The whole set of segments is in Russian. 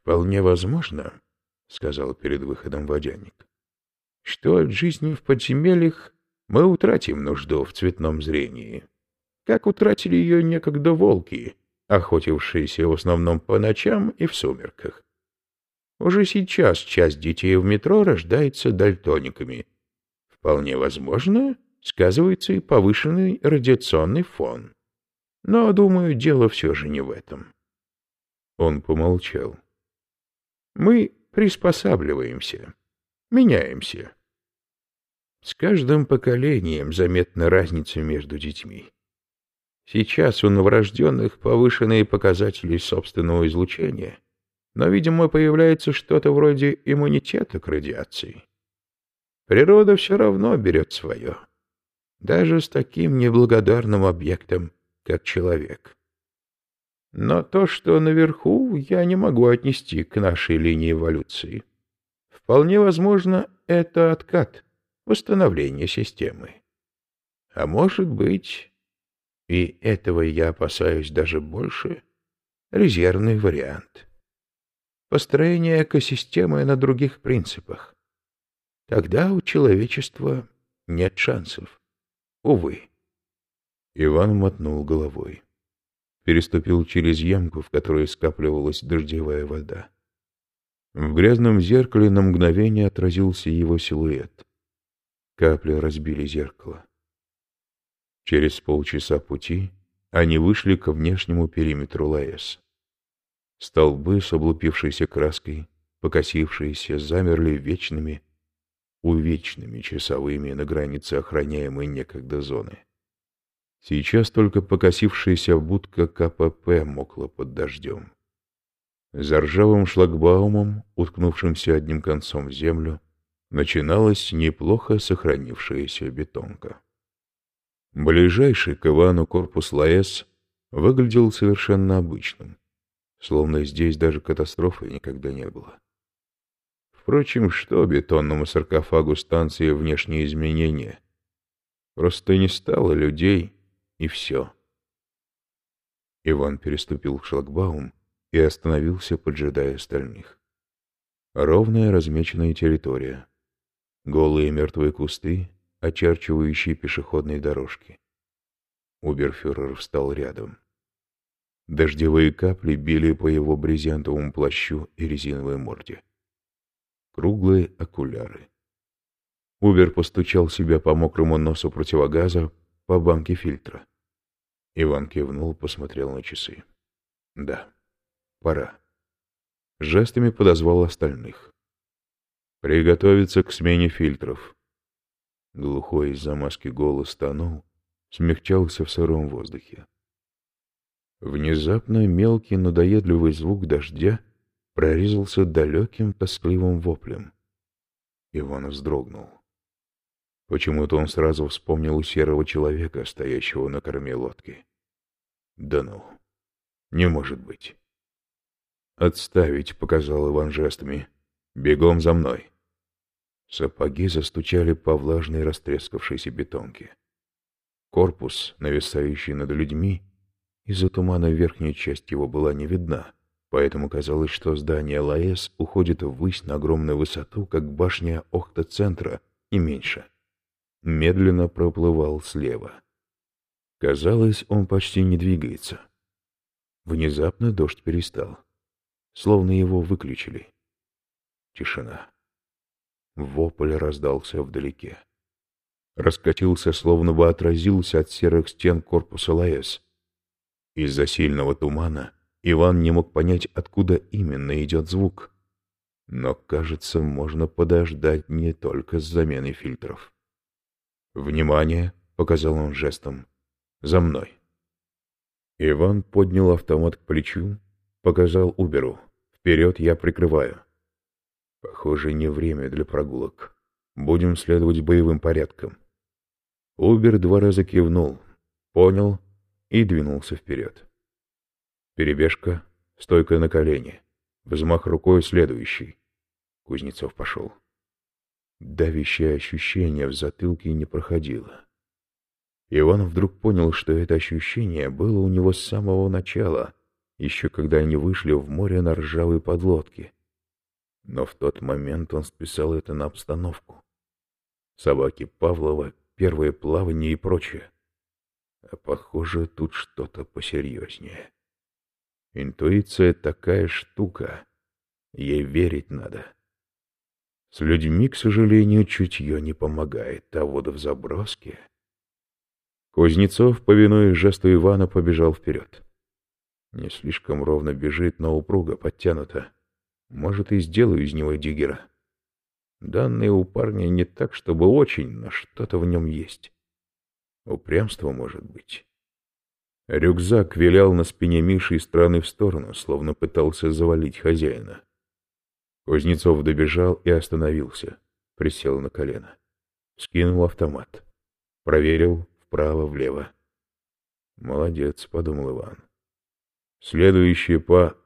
«Вполне возможно», — сказал перед выходом водяник, — «что от жизни в подземельях мы утратим нужду в цветном зрении, как утратили ее некогда волки, охотившиеся в основном по ночам и в сумерках. Уже сейчас часть детей в метро рождается дальтониками. Вполне возможно, сказывается и повышенный радиационный фон. Но, думаю, дело все же не в этом. Он помолчал. Мы приспосабливаемся, меняемся. С каждым поколением заметна разница между детьми. Сейчас у новорожденных повышенные показатели собственного излучения, но, видимо, появляется что-то вроде иммунитета к радиации. Природа все равно берет свое, даже с таким неблагодарным объектом, как человек. Но то, что наверху, я не могу отнести к нашей линии эволюции. Вполне возможно, это откат, восстановление системы. А может быть, и этого я опасаюсь даже больше, резервный вариант. Построение экосистемы на других принципах. Тогда у человечества нет шансов. Увы. Иван мотнул головой переступил через ямку, в которой скапливалась дождевая вода. В грязном зеркале на мгновение отразился его силуэт. Капли разбили зеркало. Через полчаса пути они вышли ко внешнему периметру ЛАЭС. Столбы с облупившейся краской, покосившиеся, замерли вечными, увечными часовыми на границе охраняемой некогда зоны. Сейчас только покосившаяся будка КПП мокла под дождем. За ржавым шлагбаумом, уткнувшимся одним концом в землю, начиналась неплохо сохранившаяся бетонка. Ближайший к Ивану корпус ЛАЭС выглядел совершенно обычным, словно здесь даже катастрофы никогда не было. Впрочем, что бетонному саркофагу станции внешние изменения? Просто не стало людей, и все. Иван переступил шлагбаум и остановился, поджидая остальных. Ровная размеченная территория. Голые мертвые кусты, очерчивающие пешеходные дорожки. Уберфюрер встал рядом. Дождевые капли били по его брезентовому плащу и резиновой морде. Круглые окуляры. Убер постучал себя по мокрому носу противогаза, по банке фильтра. Иван кивнул, посмотрел на часы. Да, пора. Жестами подозвал остальных. Приготовиться к смене фильтров. Глухой из-за маски голос тонул, смягчался в сыром воздухе. Внезапно мелкий надоедливый звук дождя прорезался далеким тоскливым воплем. Иван вздрогнул. Почему-то он сразу вспомнил серого человека, стоящего на корме лодки. Да ну, не может быть. «Отставить», — показал Иван жестами. «Бегом за мной». Сапоги застучали по влажной растрескавшейся бетонке. Корпус, нависающий над людьми, из-за тумана верхняя часть его была не видна, поэтому казалось, что здание ЛАЭС уходит ввысь на огромную высоту, как башня Охта-центра, и меньше медленно проплывал слева. Казалось, он почти не двигается. Внезапно дождь перестал, словно его выключили. Тишина. Вопль раздался вдалеке. Раскатился, словно бы отразился от серых стен корпуса ЛАЭС. Из-за сильного тумана Иван не мог понять, откуда именно идет звук. Но, кажется, можно подождать не только с заменой фильтров. «Внимание!» — показал он жестом. «За мной!» Иван поднял автомат к плечу, показал Уберу. «Вперед я прикрываю!» «Похоже, не время для прогулок. Будем следовать боевым порядкам». Убер два раза кивнул, понял и двинулся вперед. Перебежка, стойка на колени, взмах рукой следующий. Кузнецов пошел. Давящее ощущение в затылке не проходило. Иван вдруг понял, что это ощущение было у него с самого начала, еще когда они вышли в море на ржавой подлодке. Но в тот момент он списал это на обстановку. Собаки Павлова, первое плавание и прочее. А похоже, тут что-то посерьезнее. Интуиция такая штука. Ей верить надо. С людьми, к сожалению, чутье не помогает, а вот в заброске... Кузнецов, повинуясь жесту Ивана, побежал вперед. Не слишком ровно бежит, но упруго, подтянуто. Может, и сделаю из него диггера. Данные у парня не так, чтобы очень, но что-то в нем есть. Упрямство, может быть. Рюкзак вилял на спине Миши из стороны в сторону, словно пытался завалить хозяина. Кузнецов добежал и остановился, присел на колено. Скинул автомат. Проверил вправо-влево. «Молодец», — подумал Иван. «Следующий по...»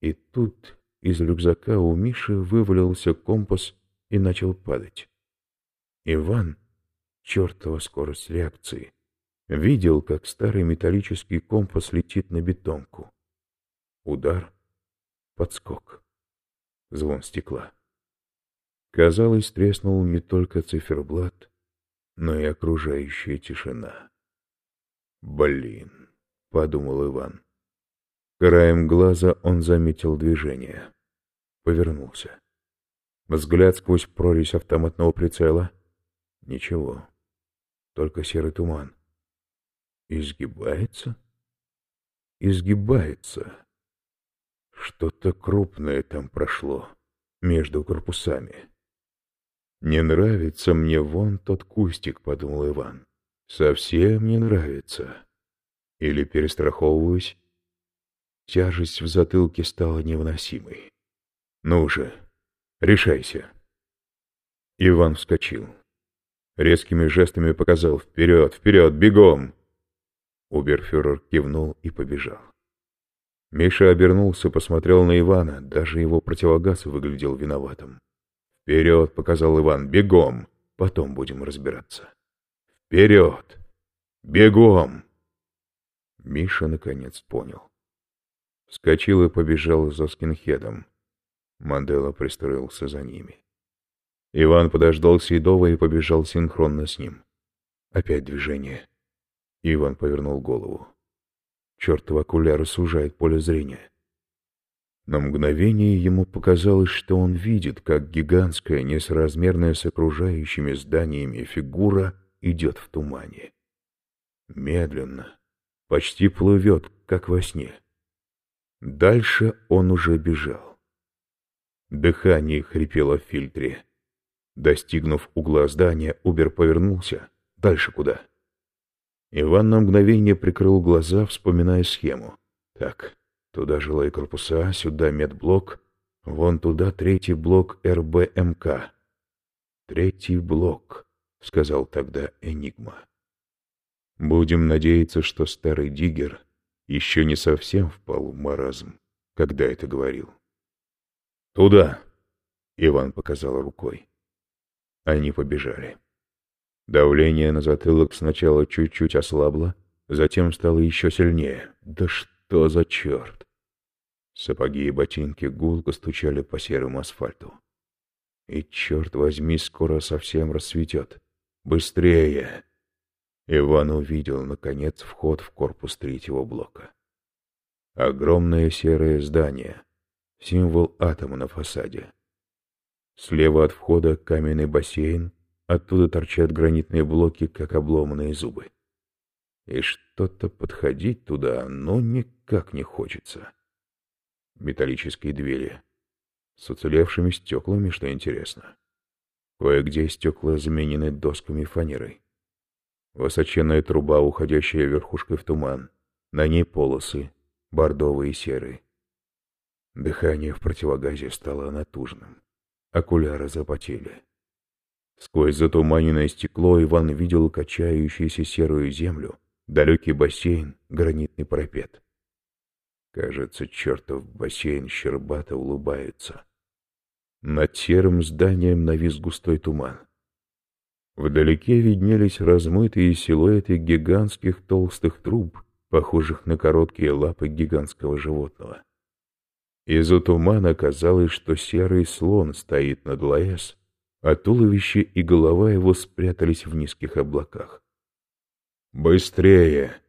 И тут из рюкзака у Миши вывалился компас и начал падать. Иван, чертова скорость реакции, видел, как старый металлический компас летит на бетонку. Удар, подскок, звон стекла. Казалось, треснул не только циферблат, но и окружающая тишина. «Блин», — подумал Иван. Краем глаза он заметил движение. Повернулся. Взгляд сквозь прорезь автоматного прицела. Ничего. Только серый туман. Изгибается? Изгибается. Что-то крупное там прошло между корпусами. «Не нравится мне вон тот кустик», — подумал Иван. «Совсем не нравится. Или перестраховываюсь?» Тяжесть в затылке стала невыносимой. «Ну же, решайся!» Иван вскочил. Резкими жестами показал «Вперед, вперед, бегом!» Уберфюрер кивнул и побежал. Миша обернулся, посмотрел на Ивана, даже его противогаз выглядел виноватым. «Вперед!» — показал Иван. «Бегом! Потом будем разбираться». «Вперед! Бегом!» Миша наконец понял. Вскочил и побежал за скинхедом. Мандела пристроился за ними. Иван подождал Седова и побежал синхронно с ним. Опять движение. Иван повернул голову. Чертов окуляр сужает поле зрения. На мгновение ему показалось, что он видит, как гигантская, несоразмерная с окружающими зданиями фигура идет в тумане. Медленно, почти плывет, как во сне. Дальше он уже бежал. Дыхание хрипело в фильтре. Достигнув угла здания, Убер повернулся. Дальше куда? Иван на мгновение прикрыл глаза, вспоминая схему. Так, туда жилые корпуса, сюда медблок, вон туда третий блок РБМК. Третий блок, сказал тогда Энигма. Будем надеяться, что старый диггер еще не совсем впал в маразм, когда это говорил. «Туда!» — Иван показал рукой. Они побежали. Давление на затылок сначала чуть-чуть ослабло, затем стало еще сильнее. Да что за черт! Сапоги и ботинки гулко стучали по серому асфальту. И, черт возьми, скоро совсем рассветет. Быстрее! Иван увидел, наконец, вход в корпус третьего блока. Огромное серое здание, символ атома на фасаде. Слева от входа каменный бассейн, оттуда торчат гранитные блоки, как обломанные зубы. И что-то подходить туда, ну, никак не хочется. Металлические двери с уцелевшими стеклами, что интересно. Кое-где стекла заменены досками фанерой. Высоченная труба, уходящая верхушкой в туман. На ней полосы, бордовые и серые. Дыхание в противогазе стало натужным. Окуляры запотели. Сквозь затуманенное стекло Иван видел качающуюся серую землю, далекий бассейн, гранитный парапет. Кажется, чертов бассейн щербато улыбается. Над серым зданием навис густой туман. Вдалеке виднелись размытые силуэты гигантских толстых труб похожих на короткие лапы гигантского животного. Из-за тумана казалось, что серый слон стоит над Лаэс, а туловище и голова его спрятались в низких облаках. «Быстрее!»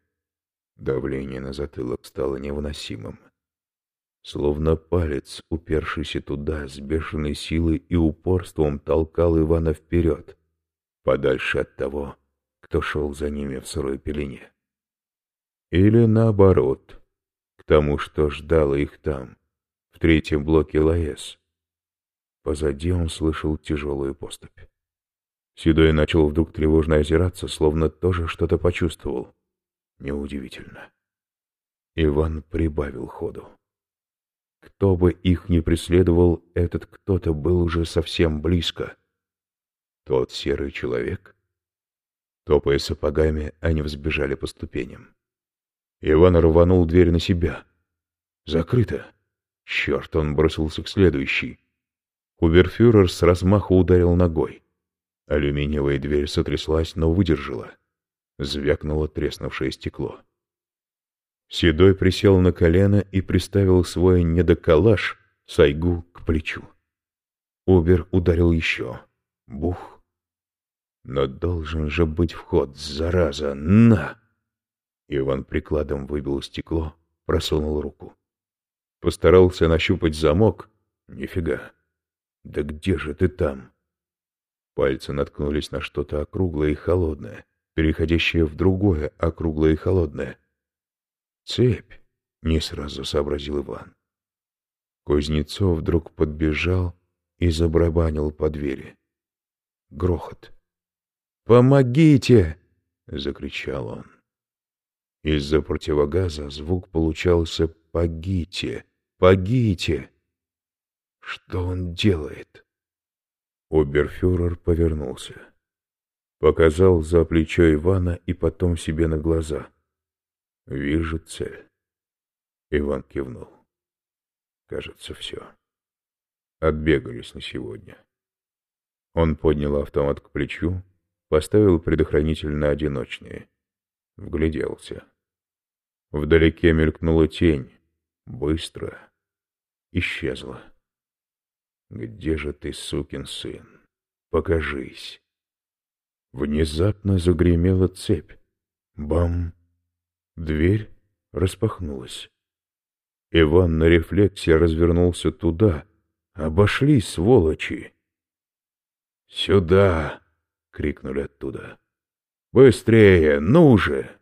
Давление на затылок стало невыносимым. Словно палец, упершийся туда с бешеной силой и упорством, толкал Ивана вперед, подальше от того, кто шел за ними в сырой пелене. Или наоборот, к тому, что ждало их там, в третьем блоке ЛАЭС. Позади он слышал тяжелую поступь. Седой начал вдруг тревожно озираться, словно тоже что-то почувствовал. Неудивительно. Иван прибавил ходу. Кто бы их ни преследовал, этот кто-то был уже совсем близко. Тот серый человек? Топая сапогами, они взбежали по ступеням. Иван рванул дверь на себя. Закрыто. Черт, он бросился к следующей. Уберфюрер с размаху ударил ногой. Алюминиевая дверь сотряслась, но выдержала. Звякнуло треснувшее стекло. Седой присел на колено и приставил свой недоколаш Сайгу к плечу. Убер ударил еще. Бух. Но должен же быть вход, зараза, на! Иван прикладом выбил стекло, просунул руку. Постарался нащупать замок. Нифига. Да где же ты там? Пальцы наткнулись на что-то округлое и холодное, переходящее в другое округлое и холодное. Цепь, не сразу сообразил Иван. Кузнецов вдруг подбежал и забрабанил по двери. Грохот. «Помогите!» — закричал он. Из-за противогаза звук получался «погите! Погите!» Что он делает? Оберфюрер повернулся. Показал за плечо Ивана и потом себе на глаза. «Вижу цель». Иван кивнул. Кажется, все. Отбегались на сегодня. Он поднял автомат к плечу, поставил предохранитель на одиночные. Вгляделся. Вдалеке мелькнула тень. Быстро. Исчезла. «Где же ты, сукин сын? Покажись!» Внезапно загремела цепь. Бам! Дверь распахнулась. Иван на рефлексе развернулся туда. Обошли, сволочи! «Сюда!» — крикнули оттуда. «Быстрее! Ну же!»